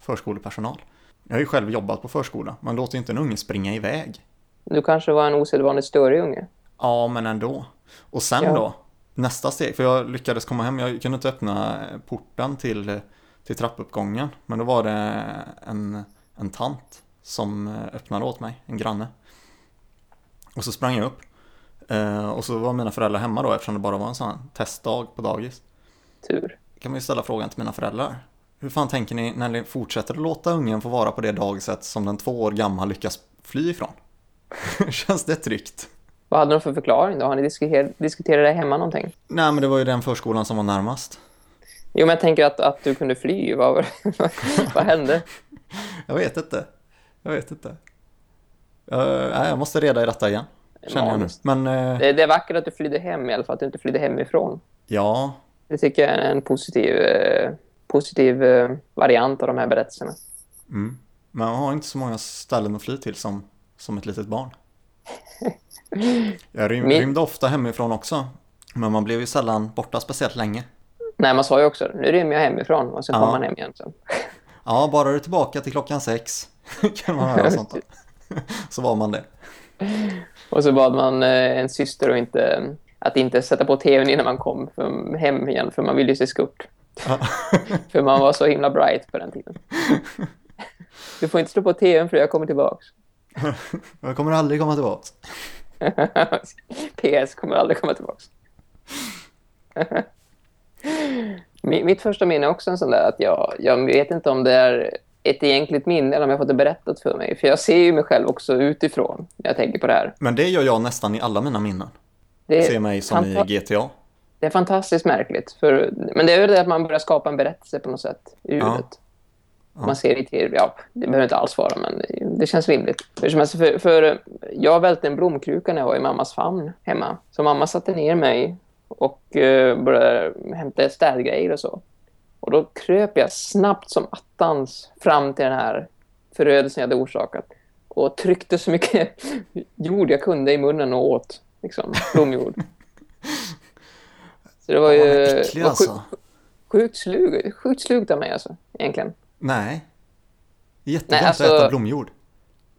förskolepersonal. Jag har ju själv jobbat på förskola. Man låter ju inte en unge springa iväg. Du kanske var en osedvanligt större unge. Ja, men ändå. Och sen ja. då, nästa steg, för jag lyckades komma hem, jag kunde inte öppna porten till, till trappuppgången, men då var det en, en tant som öppnade åt mig, en granne. Och så sprang jag upp. Eh, och så var mina föräldrar hemma då eftersom det bara var en sån här testdag på dagis. Tur. kan man ju ställa frågan till mina föräldrar. Hur fan tänker ni när ni fortsätter att låta ungen få vara på det dagiset som den två år gammal lyckas fly ifrån? Känns det tryggt? Vad hade de för förklaring då? Har ni diskuterat, diskuterat det hemma någonting? Nej, men det var ju den förskolan som var närmast. Jo, men jag tänker att, att du kunde fly. Vad, vad hände? jag vet inte. Jag vet inte. Uh, nej, jag måste reda i detta igen. Känner jag nu. Men, uh... det, det, är vackert att du flydde hem i alla fall. Att du inte flydde hemifrån. Ja. Det tycker jag är en positiv, uh, positiv variant av de här berättelserna. Mm. Men man har inte så många ställen att fly till som, som ett litet barn. Jag rym, Min... rymde ofta hemifrån också. Men man blev ju sällan borta speciellt länge. Nej, man sa ju också, nu rymmer jag hemifrån och så ja. kommer man hem igen. Så. Ja, bara du är tillbaka till klockan sex kan man höra sånt. så var man det. Och så bad man eh, en syster och inte, att inte sätta på tvn innan man kom hem igen, för man ville ju se skurt. för man var så himla bright på den tiden. Du får inte slå på tvn för jag kommer tillbaks. jag kommer aldrig komma tillbaks. PS kommer aldrig komma tillbaka. Mitt första minne är också en sån där att jag, jag vet inte om det är ett egentligt minne eller om jag fått det berättat för mig. För jag ser ju mig själv också utifrån när jag tänker på det här. Men det gör jag nästan i alla mina minnen. Det ser mig som i GTA. Det är fantastiskt märkligt. För, men det är väl det att man börjar skapa en berättelse på något sätt i huvudet. Ja. Man ser det till, ja, det behöver inte alls vara, men det känns rimligt. För, för jag välte en blomkruka när jag var i mammas famn hemma. Så mamma satte ner mig och uh, började hämta städgrejer och så. Och då kröp jag snabbt som attans fram till den här förödelsen jag hade orsakat. Och tryckte så mycket jord jag kunde i munnen och åt. Liksom, blomjord. Så det var ju... Äcklig, alltså. Sjukt, slug, sjukt slugt av mig alltså, egentligen. Nej. Jättedumt alltså- att äta blomjord.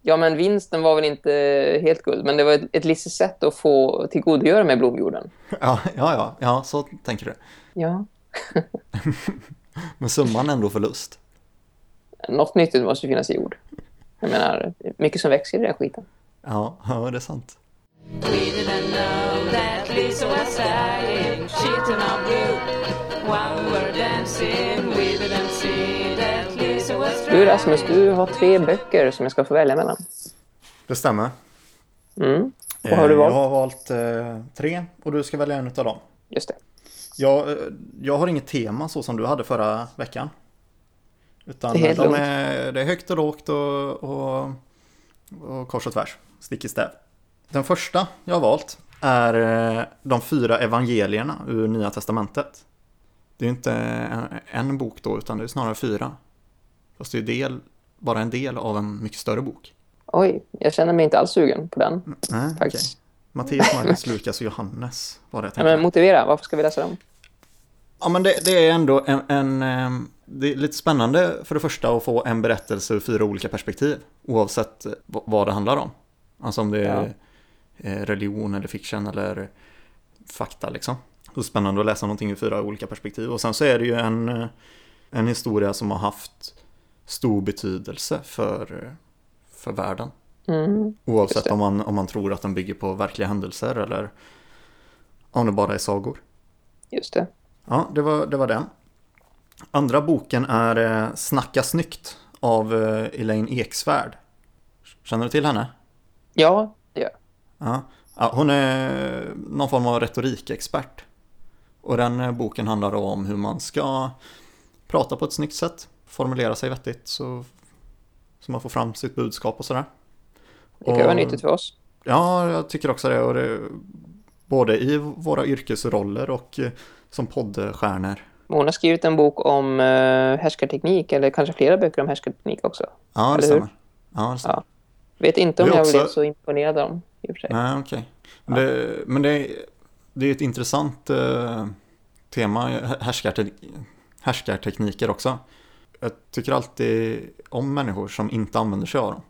Ja, men vinsten var väl inte helt guld, men det var ett, ett listigt sätt att få tillgodogöra med blomjorden. Ja, ja, ja, ja, så tänker du. Ja. Men summan är ändå förlust. Något nyttigt måste ju finnas i jord. Jag menar, mycket som växer i den skiten. Ja, ja, det är sant. We Du Rasmus, du har tre böcker som jag ska få välja mellan. Det stämmer. Mm. Vad har du Eh, valt? Jag har valt eh, tre och du ska välja en av dem. Just det. Jag, eh, jag har inget tema så som du hade förra veckan. Utan Det är de är, det är högt och lågt och, och, och kors och tvärs. Stick i stäv. Den första jag har valt är de fyra evangelierna ur Nya Testamentet. Det är inte en, en bok då, utan det är snarare fyra. Fast det är del, bara en del av en mycket större bok. Oj, jag känner mig inte alls sugen på den. Nej, okej. Faktiskt. Matteus, Markus, Lukas och Johannes var det jag Ja, tänkte. men motivera, varför ska vi läsa dem? Ja, men det, det är ändå en, en... ehm, Det är lite spännande för det första att få en berättelse ur fyra olika perspektiv. Oavsett eh, vad det handlar om. Alltså om det är eh, religion eller fiction eller fakta liksom. Så spännande att läsa någonting ur fyra olika perspektiv. Och sen så är det ju en, eh, en historia som har haft stor betydelse för, för världen. Mm. Oavsett det. om man, om man tror att den bygger på verkliga händelser eller om det bara är sagor. Just det. Ja, det var, det var den. Andra boken är eh, Snacka snyggt av eh, Elaine Eksvärd. Känner du till henne? Ja, det gör jag. Ja. Hon är någon form av retorikexpert. Och den eh, boken handlar om hur man ska prata på ett snyggt sätt, formulera sig vettigt så, så man får fram sitt budskap och sådär. Det kan vara nyttigt för oss. Ja, jag tycker också det. Och det både i våra yrkesroller och eh, som poddstjärnor. Hon har skrivit en bok om uh, härskarteknik, eller kanske flera böcker om härskarteknik också. Ja, det stämmer. Ja, det stämmer. Ja. Vet inte om jag också- blev så imponerad av dem, i och för sig. Nej, okej. Men, det, men det, är- det är ett intressant eh, tema, härskarte, härskartekniker också. Jag tycker alltid om människor som inte använder sig av dem.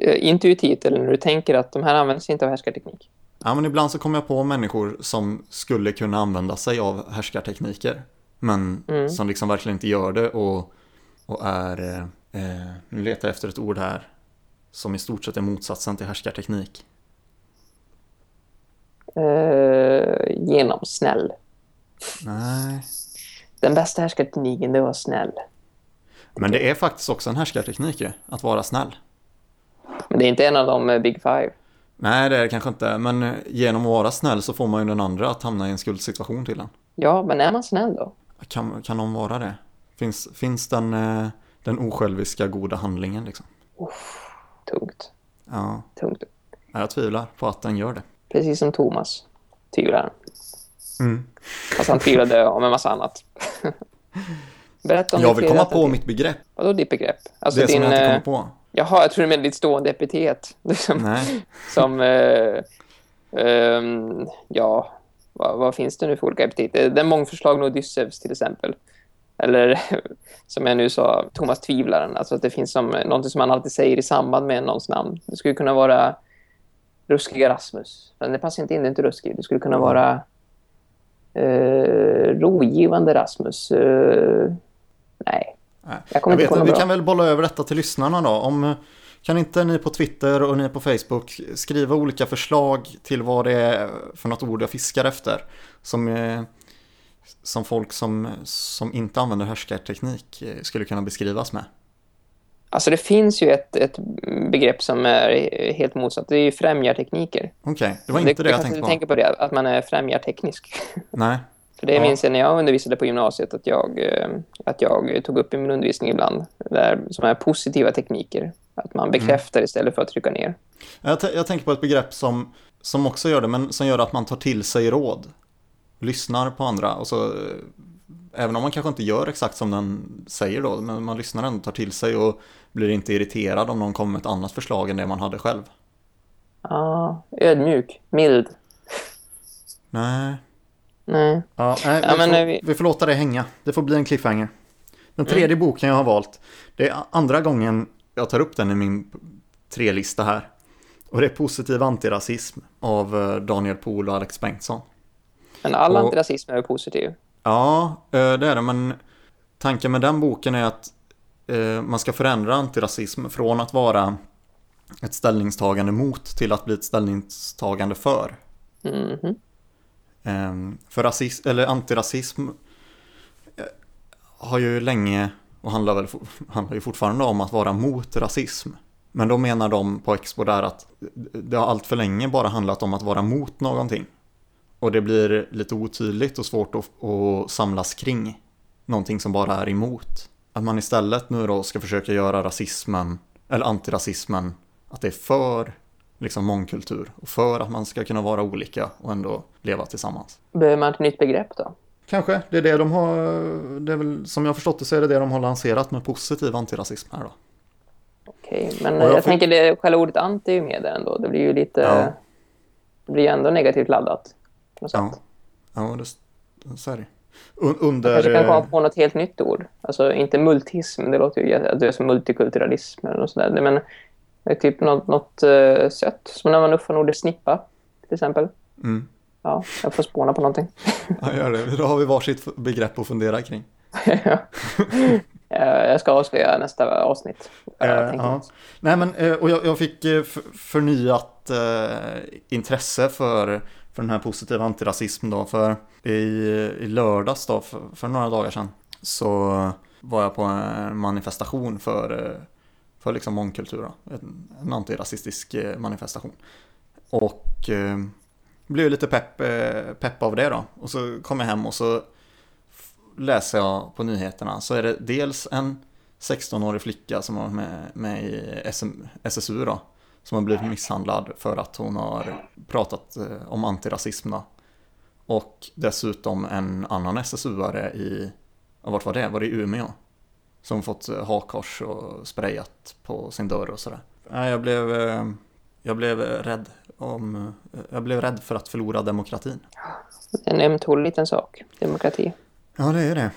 Eh, Intuitivt, eller när du tänker att de här används inte av härskarteknik. Ja, men ibland så kommer jag på människor som skulle kunna använda sig av härskartekniker. Men Mm. som liksom verkligen inte gör det och, och är, eh, eh, nu letar jag efter ett ord här, som i stort sett är motsatsen till härskarteknik. Uh, genomsnäll. Nej, Den bästa härskartekniken, det var snäll. Men det är faktiskt också en härskarteknik ju, att vara snäll. Men det är inte en av de Big Five. Nej, det är det kanske inte, men eh, genom att vara snäll så får man ju den andra att hamna i en skuldsituation till en. Ja, men är man snäll då? Kan, kan någon vara det? Finns, finns den, eh, den osjälviska goda handlingen liksom? Tungt. Ja, Tungt. jag tvivlar på att den gör det. Precis som Thomas tvivlar. Mm. Fast han tvivlade om en massa annat. Berätta om Jag vill komma på mitt begrepp. Vadå ditt begrepp? Alltså det din... som jag inte eh, kommer på. Jaha, jag tror du menar ditt stående epitet. Liksom, Nej. som... eh, ehm, ja, vad, vad finns det nu för olika epitet? Eh, Den mångförslagna Odysseus till exempel. Eller som jag nu sa, Thomas Tvivlaren. Alltså att det finns som, någonting som man alltid säger i samband med någons namn. Det skulle kunna vara Ruskiga Rasmus. Men det passar inte in, det är inte ruskig. Det skulle kunna vara eh, Rogivande Rasmus. Eh, nej, Nej. jag kommer Jag inte vet, vi bra. kan väl bolla över detta till lyssnarna då. Om, kan inte ni på Twitter och ni på Facebook skriva olika förslag till vad det är för något ord jag fiskar efter? Som, eh, som folk som, som inte använder härskarteknik eh, skulle kunna beskrivas med. Alltså det finns ju ett, ett begrepp som är helt motsatt. Det är ju främjartekniker. Okej, det var inte det, jag kanske tänkte du på. tänker på det, att man är främjarteknisk. Nej, För det Ja. minns jag när jag undervisade på gymnasiet att jag, eh, att jag tog upp i min undervisning ibland. Där, som är positiva tekniker. Att man bekräftar istället för att trycka ner. jag, jag tänker på ett begrepp som, som också gör det, men som gör att man tar till sig råd. Lyssnar på andra och så, eh, även om man kanske inte gör exakt som den säger då, men man lyssnar ändå, tar till sig och blir inte irriterad om någon kommer med ett annat förslag än det man hade själv. Ja, ödmjuk, mild. Nej, Nej. ja, nej Ja, vi, men, får, vi- vi får låta det hänga. Det får bli en cliffhanger. Den tredje boken jag har valt, det är andra gången jag tar upp den i min trelista här. Och det är Positiv antirasism av eh, Daniel Pohl och Alex Bengtsson. Men all Och- antirasism är positiv. Ja, eh, det är det, men tanken med den boken är att eh, man ska förändra antirasism från att vara ett ställningstagande mot till att bli ett ställningstagande för. Mhm. Ehm, Ehm, för rasism, eller antirasism eh, har ju länge, och handlar, väl, handlar ju fortfarande om att vara mot rasism. Men då menar de på Expo där att det har allt för länge bara handlat om att vara mot någonting. Och det blir lite otydligt och svårt att, att samlas kring någonting som bara är emot. Att man istället nu då ska försöka göra rasismen, eller antirasismen, att det är för liksom mångkultur och för att man ska kunna vara olika och ändå leva tillsammans. Behöver man ett nytt begrepp då? Kanske, det är det de har, det är väl, som jag har förstått det så är det det de har lanserat med positiv antirasism här då. Okej, men Och jag jag, fick- tänker det själva ordet anti är ju med där ändå. Det blir ju lite... Ja. Det blir ju ändå negativt laddat. Något Ja, ja det, så är det. Un, Man under... kanske kan komma på något helt nytt ord. Alltså inte multism, det låter ju att det är som multikulturalism eller något sådär. Men det är typ något, något uh, sött. Som när man uppfann ordet snippa, till exempel. Mm. Ja, jag får spåna på någonting. Ja, gör det. Då har vi varsitt begrepp att fundera kring. Eh, jag ska avslöja nästa avsnitt. Ja. inte. Nej men, och jag, jag fick förnyat eh, intresse för, för den här positiva antirasism då. För i, i lördags då, för, för några dagar sedan, så var jag på en manifestation för, för liksom mångkultur. Då. En, en antirasistisk eh, manifestation. Och eh, blev lite pepp, eh, pepp av det då. Och så kom jag hem och så läser jag på nyheterna så är det dels en 16-årig flicka som var med, med i SM, SSU då. Som har blivit misshandlad för att hon har pratat eh, om antirasism då. Och dessutom en annan SSU-are i, ja, vart var det? Var det i Umeå? Som fått eh, hakkors och sprayat på sin dörr och sådär. Nej, jag blev, eh, jag blev rädd om, eh, jag blev rädd för att förlora demokratin. En ömtålig liten sak. Demokrati. Ja, det är det.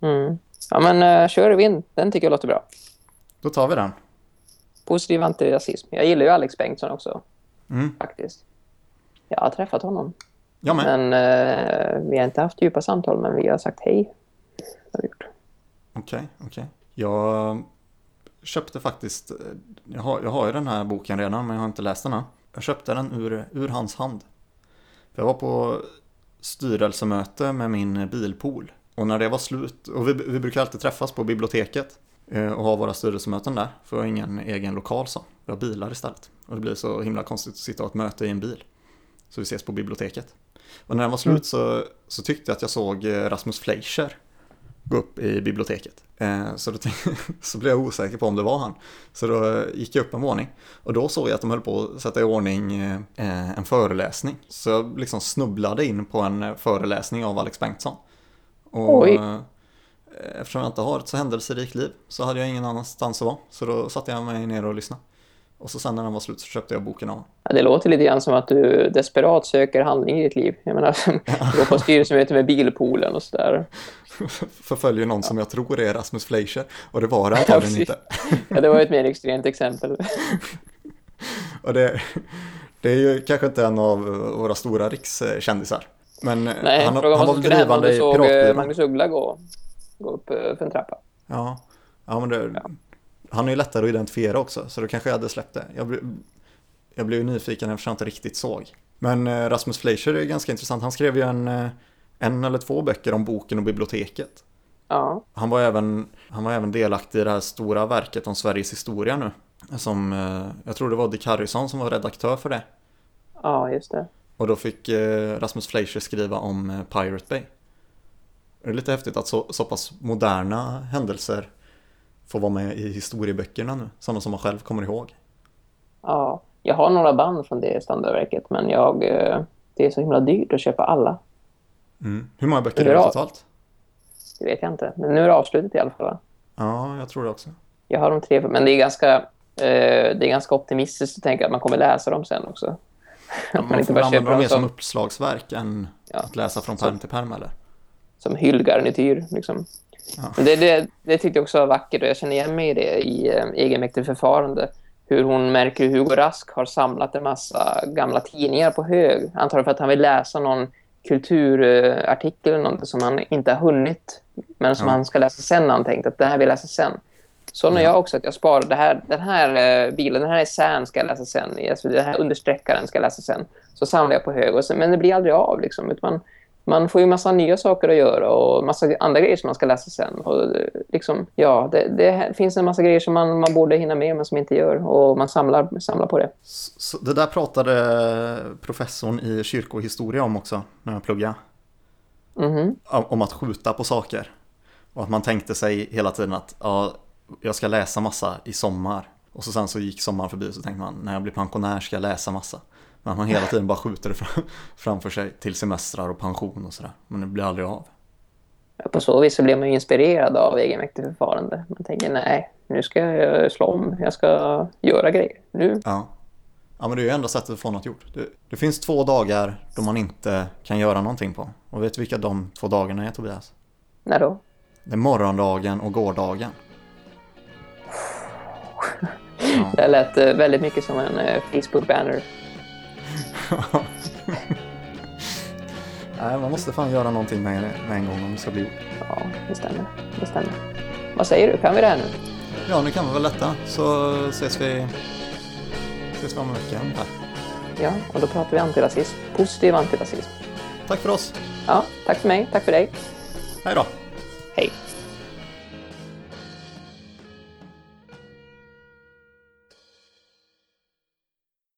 Mm. Ja, men uh, kör vind. Den tycker jag låter bra. Då tar vi den. Positiv antirasism. Jag gillar ju Alex Bengtsson också, Mm. faktiskt. Jag har träffat honom. Jag med. Men eh, vi har inte haft djupa samtal, men vi har sagt hej. Det har vi gjort. Okej, okej. Jag köpte faktiskt, jag har, jag har ju den här boken redan men jag har inte läst den än. Jag köpte den ur, ur hans hand. För jag var på styrelsemöte med min bilpool. Och när det var slut, och vi, vi brukar alltid träffas på biblioteket eh, och ha våra styrelsemöten där. För jag har ingen egen lokal så. Vi har bilar istället. Och det blir så himla konstigt att sitta och ha ett möte i en bil. Så vi ses på biblioteket. Och när den var slut så, så tyckte jag att jag såg eh, Rasmus Fleischer gå upp i biblioteket. Eh, Så, då tänkte, så blev jag osäker på om det var han. Så då eh, gick jag upp en våning. Och då såg jag att de höll på att sätta i ordning eh, en föreläsning. Så jag liksom snubblade in på en föreläsning av Alex Bengtsson. Och Oj. eftersom jag inte har ett så händelserikt liv så hade jag ingen annanstans att vara. Så då satte jag mig ner och lyssnade. Och så sen när den var slut så köpte jag boken av. Ja, det låter lite grann som att du desperat söker handling i ditt liv. Jag menar, gå på styrelsemöte med bilpoolen och sådär. Förföljer någon som jag tror är Rasmus Fleischer. Och det var det antagligen precis. inte. Ja, det var ett mer extremt exempel. Och det, det är ju kanske inte en av våra stora rikskändisar. Men Nej, han, frågan han var om drivande i eh, Piratbyrån. Magnus Uggla gå, gå upp eh, för en trappa. Ja, ja men det, han är ju lättare att identifiera också. Så då kanske jag hade släppt det. Jag, jag blev nyfiken eftersom jag inte riktigt såg. Men eh, Rasmus Fleischer är ganska intressant. Han skrev ju en, eh, en eller två böcker om boken och biblioteket. Ja, Han var även, han var även delaktig i det här stora verket om Sveriges historia nu. Som, eh, jag tror det var Dick Harrison som var redaktör för det. ja just det. Och då fick Rasmus Fleischer skriva om Pirate Bay. Det är lite häftigt att så, så pass moderna händelser får vara med i historieböckerna nu. Sådana som man själv kommer ihåg. Ja, jag har några band från det standardverket, men jag, eh, det är så himla dyrt att köpa alla. Mm. Hur många böcker är det totalt? Det vet jag inte. Men nu är det avslutat i alla fall. Ja, jag tror det också. Jag har de tre, men det är ganska, eh, det är ganska optimistiskt att tänka att man kommer läsa dem sen också. Ja, Att man får väl använda dem mer som som, uppslagsverk än Ja. att läsa från pärm till pärm eller? som hyllgarnityr. Liksom. Ja. Det, det, det tyckte jag också var vackert och jag känner igen mig i det i eh, egenmäktigt förfarande. Hur hon märker hur Hugo Rask har samlat en massa gamla tidningar på hög. Antagligen för att han vill läsa någon kulturartikel eller något som han inte har hunnit. Men som Ja. han ska läsa sen han tänkt att det här vill jag läsa sen. Så när Ja. jag också att jag sparar det här, den här eh, bilen, den här essän ska jag läsa sen. Alltså, den här understreckaren ska jag läsa sen. Så samlar jag på hög. Och sen, men det blir aldrig av liksom. Utan man, man får ju massa nya saker att göra och massa andra grejer som man ska läsa sen. Och eh, liksom, ja, det, det finns en massa grejer som man, man borde hinna med men som inte gör. Och man samlar, samlar på det. Så, så det där pratade professorn i kyrkohistoria om också när jag pluggade. Mhm. Om att skjuta på saker. Och att man tänkte sig hela tiden att ja, jag ska läsa massa i sommar. Och så sen så gick sommaren förbi och så tänkte man när jag blir pensionär ska jag läsa massa. Men man hela tiden bara skjuter det fram, framför sig till semestrar och pension och sådär. Men det blir aldrig av. På så vis så blir man ju inspirerad av egenmäktigt förfarande. Man tänker nej, nu ska jag slå om. Jag ska göra grejer. Nu. Ja. Ja men det är ju enda sättet att få något gjort. Det, det finns två dagar då man inte kan göra någonting på. Och vet du vilka de två dagarna är Tobias? När då? Det är morgondagen och gårdagen. Ja. Det lät eh, väldigt mycket som en eh, Facebook-banner. Nej, man måste fan göra någonting med, med en gång om det ska bli gjort. Ja, det stämmer. Det stämmer. Vad säger du? Kan vi det här nu? Ja, nu kan vi väl detta. Så ses vi, ses vi om en vecka ungefär. Ja, och då pratar vi antirasism. Positiv antirasism. Tack för oss. Ja, tack för mig. Tack för dig. Hej då. Hej.